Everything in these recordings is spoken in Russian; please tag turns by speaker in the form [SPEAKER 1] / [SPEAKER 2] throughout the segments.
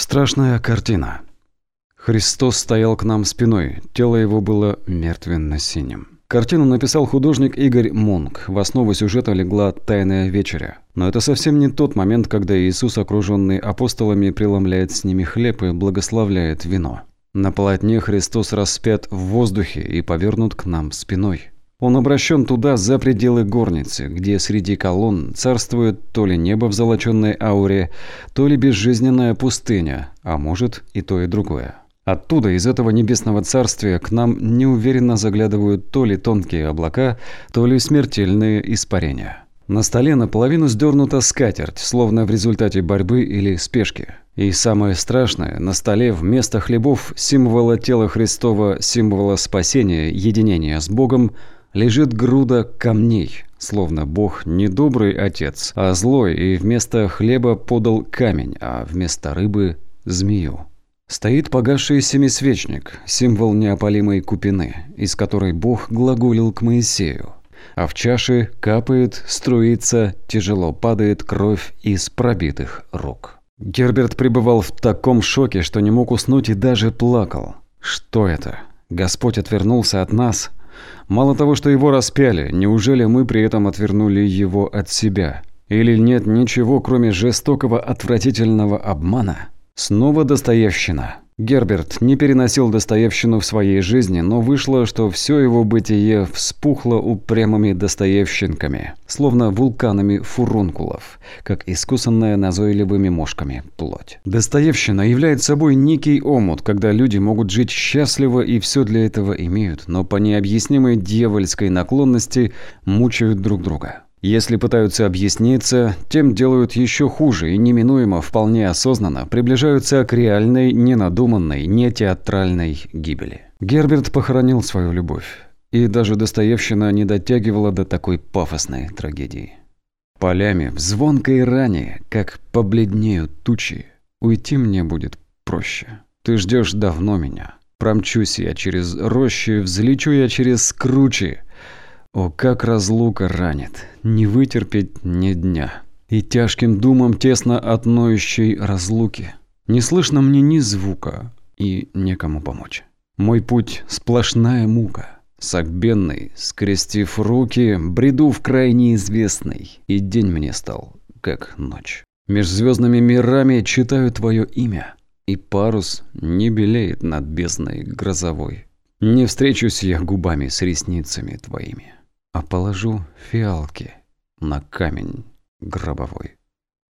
[SPEAKER 1] Страшная картина. Христос стоял к нам спиной, тело его было мертвенно-синим. Картину написал художник Игорь Мунк. В основу сюжета легла «Тайная вечеря». Но это совсем не тот момент, когда Иисус, окруженный апостолами, преломляет с ними хлеб и благословляет вино. На полотне Христос распят в воздухе и повернут к нам спиной. Он обращен туда, за пределы горницы, где среди колонн царствует то ли небо в золоченной ауре, то ли безжизненная пустыня, а может и то и другое. Оттуда, из этого небесного царствия, к нам неуверенно заглядывают то ли тонкие облака, то ли смертельные испарения. На столе наполовину сдернута скатерть, словно в результате борьбы или спешки. И самое страшное, на столе вместо хлебов символа тела Христова, символа спасения, единения с Богом, лежит груда камней, словно Бог не добрый отец, а злой, и вместо хлеба подал камень, а вместо рыбы – змею. Стоит погасший семисвечник, символ неопалимой купины, из которой Бог глаголил к Моисею. А в чаше капает, струится, тяжело падает кровь из пробитых рук. Герберт пребывал в таком шоке, что не мог уснуть и даже плакал. Что это? Господь отвернулся от нас? Мало того, что его распяли, неужели мы при этом отвернули его от себя? Или нет ничего, кроме жестокого отвратительного обмана? Снова Достоевщина. Герберт не переносил Достоевщину в своей жизни, но вышло, что все его бытие вспухло упрямыми Достоевщинками, словно вулканами фурункулов, как искусанная назойливыми мошками плоть. Достоевщина является собой некий омут, когда люди могут жить счастливо и все для этого имеют, но по необъяснимой дьявольской наклонности мучают друг друга. Если пытаются объясниться, тем делают еще хуже и неминуемо, вполне осознанно приближаются к реальной, ненадуманной, не театральной гибели. Герберт похоронил свою любовь. И даже Достоевщина не дотягивала до такой пафосной трагедии. Полями, в звонкой ране, как побледнеют тучи, уйти мне будет проще. Ты ждешь давно меня. Промчусь я через рощи, взлечу я через кручи. О, как разлука ранит, не вытерпеть ни дня. И тяжким думам тесно от ноющей разлуки. Не слышно мне ни звука, и некому помочь. Мой путь – сплошная мука. Согбенный, скрестив руки, бреду в край неизвестный, и день мне стал, как ночь. Меж звездными мирами читаю твое имя, и парус не белеет над бездной грозовой. Не встречусь я губами с ресницами твоими а положу фиалки на камень гробовой.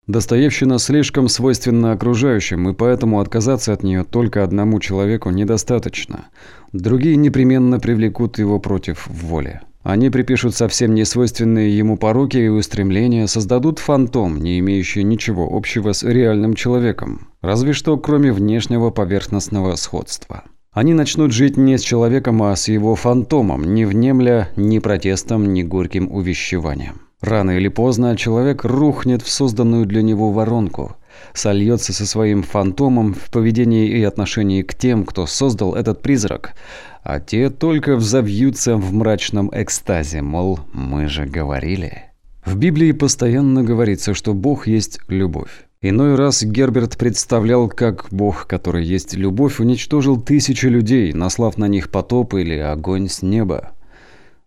[SPEAKER 1] Достоевщина слишком свойственна окружающим, и поэтому отказаться от нее только одному человеку недостаточно. Другие непременно привлекут его против воли. Они припишут совсем несвойственные ему пороки и устремления, создадут фантом, не имеющий ничего общего с реальным человеком, разве что кроме внешнего поверхностного сходства. Они начнут жить не с человеком, а с его фантомом, не внемля ни протестом, ни горьким увещеванием. Рано или поздно человек рухнет в созданную для него воронку, сольется со своим фантомом в поведении и отношении к тем, кто создал этот призрак, а те только взовьются в мрачном экстазе, мол, мы же говорили. В Библии постоянно говорится, что Бог есть любовь. Иной раз Герберт представлял, как Бог, который есть любовь, уничтожил тысячи людей, наслав на них потоп или огонь с неба.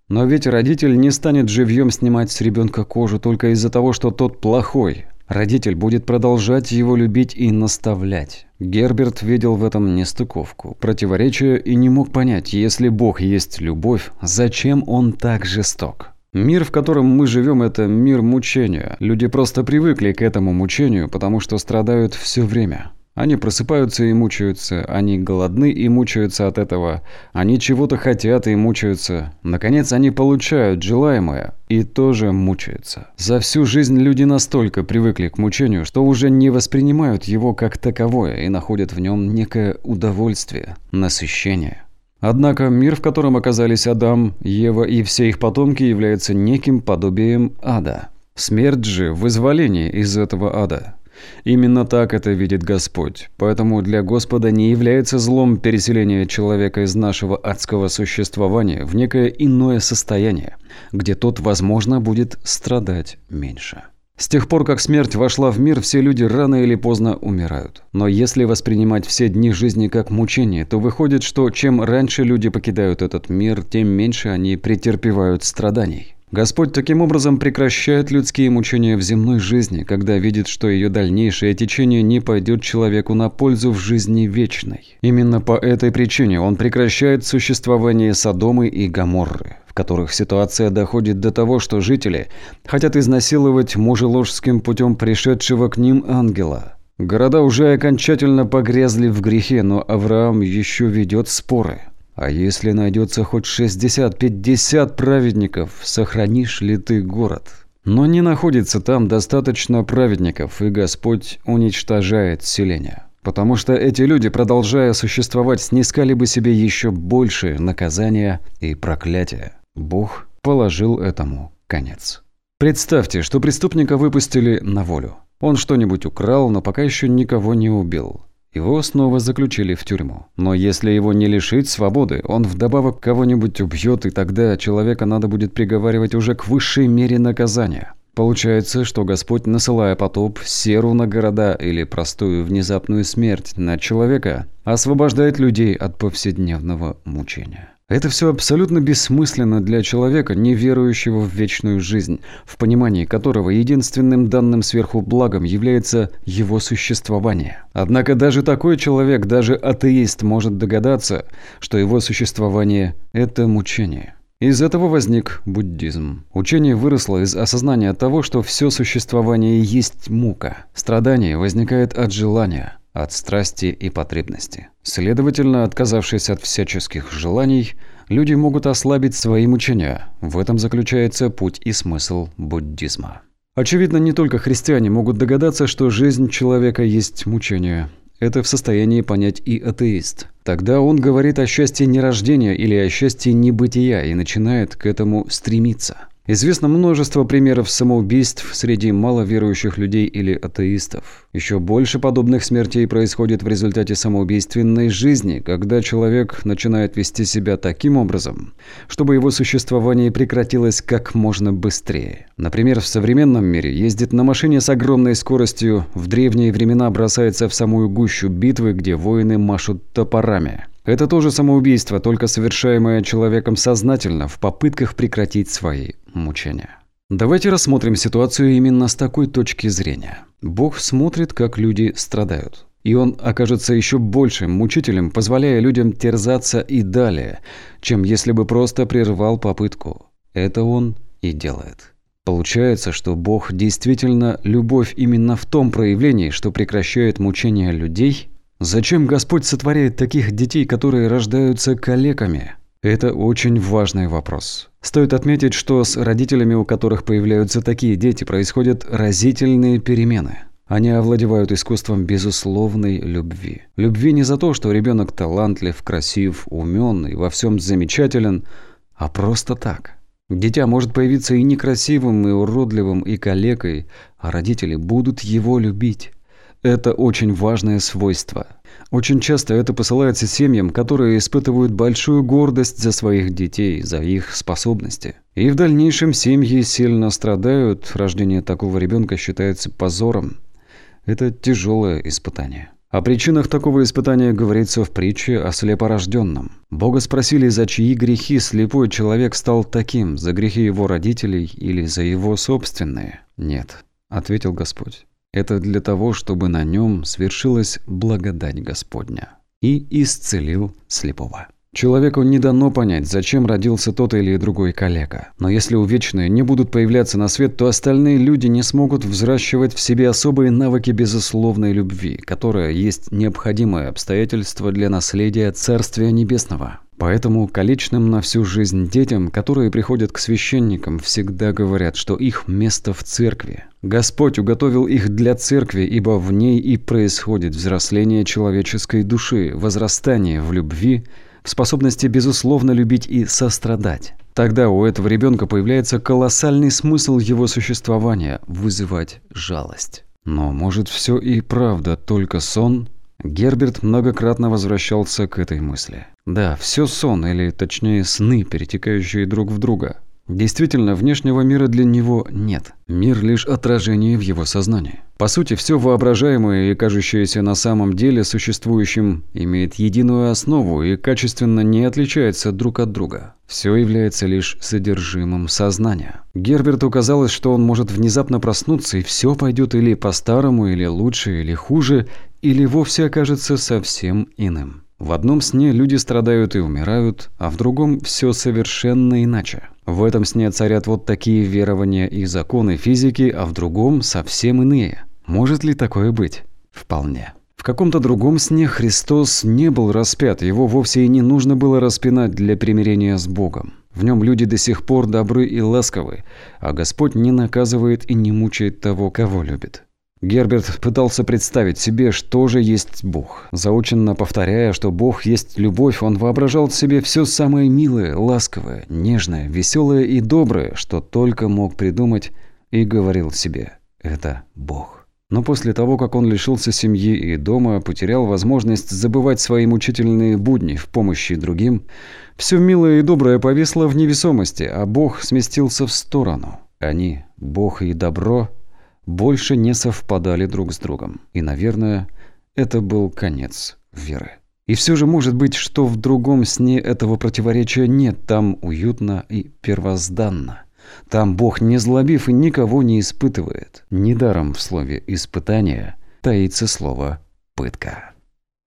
[SPEAKER 1] Но ведь родитель не станет живьем снимать с ребенка кожу только из-за того, что тот плохой. Родитель будет продолжать его любить и наставлять. Герберт видел в этом нестыковку, противоречие и не мог понять, если Бог есть любовь, зачем он так жесток? Мир, в котором мы живем, это мир мучения. Люди просто привыкли к этому мучению, потому что страдают все время. Они просыпаются и мучаются, они голодны и мучаются от этого, они чего-то хотят и мучаются. Наконец, они получают желаемое и тоже мучаются. За всю жизнь люди настолько привыкли к мучению, что уже не воспринимают его как таковое и находят в нем некое удовольствие, насыщение. Однако мир, в котором оказались Адам, Ева и все их потомки, является неким подобием ада. Смерть же – вызволение из этого ада. Именно так это видит Господь. Поэтому для Господа не является злом переселение человека из нашего адского существования в некое иное состояние, где тот, возможно, будет страдать меньше. С тех пор, как смерть вошла в мир, все люди рано или поздно умирают. Но если воспринимать все дни жизни как мучение, то выходит, что чем раньше люди покидают этот мир, тем меньше они претерпевают страданий. Господь таким образом прекращает людские мучения в земной жизни, когда видит, что ее дальнейшее течение не пойдет человеку на пользу в жизни вечной. Именно по этой причине он прекращает существование Содомы и Гоморры, в которых ситуация доходит до того, что жители хотят изнасиловать мужеложским путем пришедшего к ним ангела. Города уже окончательно погрязли в грехе, но Авраам еще ведет споры – а если найдется хоть 60-50 праведников, сохранишь ли ты город? Но не находится там достаточно праведников, и Господь уничтожает селение. Потому что эти люди, продолжая существовать, снискали бы себе еще большее наказание и проклятие. Бог положил этому конец. Представьте, что преступника выпустили на волю. Он что-нибудь украл, но пока еще никого не убил. Его снова заключили в тюрьму. Но если его не лишить свободы, он вдобавок кого-нибудь убьет, и тогда человека надо будет приговаривать уже к высшей мере наказания. Получается, что Господь, насылая потоп, серу на города или простую внезапную смерть на человека, освобождает людей от повседневного мучения. Это все абсолютно бессмысленно для человека, не верующего в вечную жизнь, в понимании которого единственным данным сверху благом является его существование. Однако даже такой человек, даже атеист, может догадаться, что его существование – это мучение. Из этого возник буддизм. Учение выросло из осознания того, что все существование есть мука. Страдание возникает от желания – от страсти и потребности. Следовательно, отказавшись от всяческих желаний, люди могут ослабить свои мучения. В этом заключается путь и смысл буддизма. Очевидно, не только христиане могут догадаться, что жизнь человека есть мучение. Это в состоянии понять и атеист. Тогда он говорит о счастье нерождения или о счастье небытия и начинает к этому стремиться. Известно множество примеров самоубийств среди маловерующих людей или атеистов. Еще больше подобных смертей происходит в результате самоубийственной жизни, когда человек начинает вести себя таким образом, чтобы его существование прекратилось как можно быстрее. Например, в современном мире ездит на машине с огромной скоростью, в древние времена бросается в самую гущу битвы, где воины машут топорами. Это тоже самоубийство, только совершаемое человеком сознательно в попытках прекратить свои мучения. Давайте рассмотрим ситуацию именно с такой точки зрения. Бог смотрит, как люди страдают. И он окажется еще большим мучителем, позволяя людям терзаться и далее, чем если бы просто прервал попытку. Это он и делает. Получается, что Бог действительно любовь именно в том проявлении, что прекращает мучения людей Зачем Господь сотворяет таких детей, которые рождаются калеками? Это очень важный вопрос. Стоит отметить, что с родителями, у которых появляются такие дети, происходят разительные перемены. Они овладевают искусством безусловной любви. Любви не за то, что ребенок талантлив, красив, умен и во всем замечателен, а просто так. Дитя может появиться и некрасивым, и уродливым, и калекой, а родители будут его любить. Это очень важное свойство. Очень часто это посылается семьям, которые испытывают большую гордость за своих детей, за их способности. И в дальнейшем семьи сильно страдают, рождение такого ребенка считается позором. Это тяжелое испытание. О причинах такого испытания говорится в притче о слепорожденном. Бога спросили, за чьи грехи слепой человек стал таким, за грехи его родителей или за его собственные? Нет, ответил Господь. Это для того, чтобы на нем свершилась благодать Господня. И исцелил слепого. Человеку не дано понять, зачем родился тот или другой коллега. Но если увечные не будут появляться на свет, то остальные люди не смогут взращивать в себе особые навыки безусловной любви, которая есть необходимое обстоятельство для наследия Царствия Небесного. Поэтому количным на всю жизнь детям, которые приходят к священникам, всегда говорят, что их место в церкви. Господь уготовил их для церкви, ибо в ней и происходит взросление человеческой души, возрастание в любви, в способности безусловно любить и сострадать. Тогда у этого ребенка появляется колоссальный смысл его существования – вызывать жалость. Но может все и правда только сон? Герберт многократно возвращался к этой мысли. Да, все сон, или точнее сны, перетекающие друг в друга. Действительно, внешнего мира для него нет. Мир лишь отражение в его сознании. По сути, все воображаемое и кажущееся на самом деле существующим имеет единую основу и качественно не отличается друг от друга. Все является лишь содержимым сознания. Герберту казалось, что он может внезапно проснуться, и все пойдет или по-старому, или лучше, или хуже, или вовсе окажется совсем иным. В одном сне люди страдают и умирают, а в другом все совершенно иначе. В этом сне царят вот такие верования и законы физики, а в другом совсем иные. Может ли такое быть? Вполне. В каком-то другом сне Христос не был распят, его вовсе и не нужно было распинать для примирения с Богом. В нем люди до сих пор добры и ласковы, а Господь не наказывает и не мучает того, кого любит. Герберт пытался представить себе, что же есть Бог. Заученно повторяя, что Бог есть любовь, он воображал себе все самое милое, ласковое, нежное, веселое и доброе, что только мог придумать, и говорил себе «это Бог». Но после того, как он лишился семьи и дома, потерял возможность забывать свои мучительные будни в помощи другим, все милое и доброе повисло в невесомости, а Бог сместился в сторону. Они, Бог и добро – больше не совпадали друг с другом. И, наверное, это был конец веры. И все же может быть, что в другом сне этого противоречия нет, там уютно и первозданно. Там Бог не злобив и никого не испытывает. Недаром в слове «испытание» таится слово «пытка».